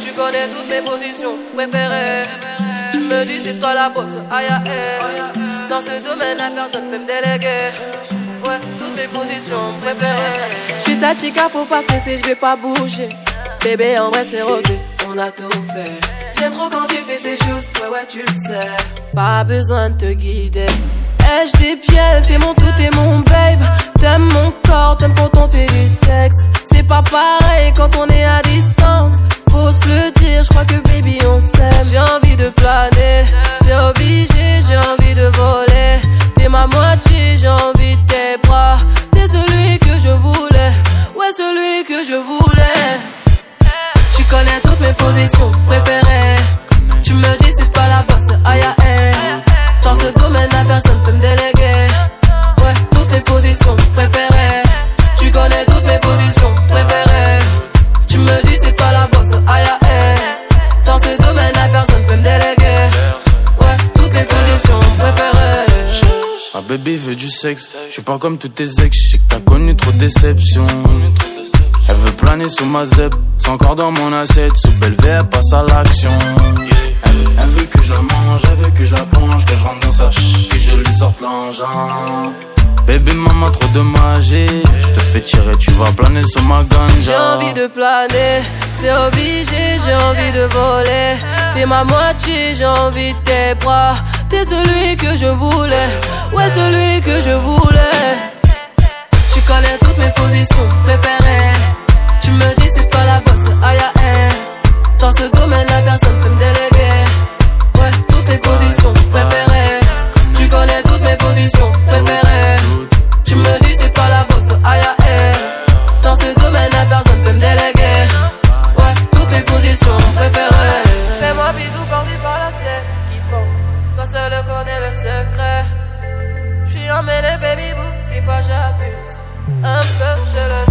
Tu connais toutes mes positions préférées. Tu me dis c'est toi la bosse, aïe aïe. Dans ce domaine, la personne peut me déléguer. Ouais, toutes mes positions préférées. Je suis ta chica, faut pas stresser, je vais pas bouger. Bébé, en vrai, c'est rodé, on a tout fait. J'aime trop quand tu fais ces choses, ouais, ouais, tu le sais. Pas besoin de te guider. Ai-je des pieds, t'es mon tout, t'es mon babe. T'aimes mon corps, t'aimes quand on fait du sexe. C'est pas pareil quand on est à distance. Faut se le dire, je crois que baby on s'aime. J'ai envie de planer, c'est obligé, Tu connais toutes mes positions préférées. Tu me dis c'est toi la bosse, aïe aïe. Dans ce domaine, la personne peut me déléguer. Ouais, toutes les positions préférées. Ma bébé veut du sexe. Je suis pas comme tous tes ex. Je t'as connu trop de déceptions. Elle veut planer sous ma zep. C'est encore dans mon assiette. Sous belle elle passe à l'action. Elle, veut- elle veut que je la mange, elle veut que je la plonge, que je rentre dans sa ch, que je lui sorte l'engin. Bébé maman trop de magie. Je te fais tirer, tu vas planer sur ma ganja. J'ai envie de planer, c'est obligé, j'ai envie de voler. T'es ma moitié, j'ai envie de tes bras. T'es celui que je voulais, ouais, celui que je voulais. J'suis emmêlé, baby boo, des fois j'abuse. Un peu, je le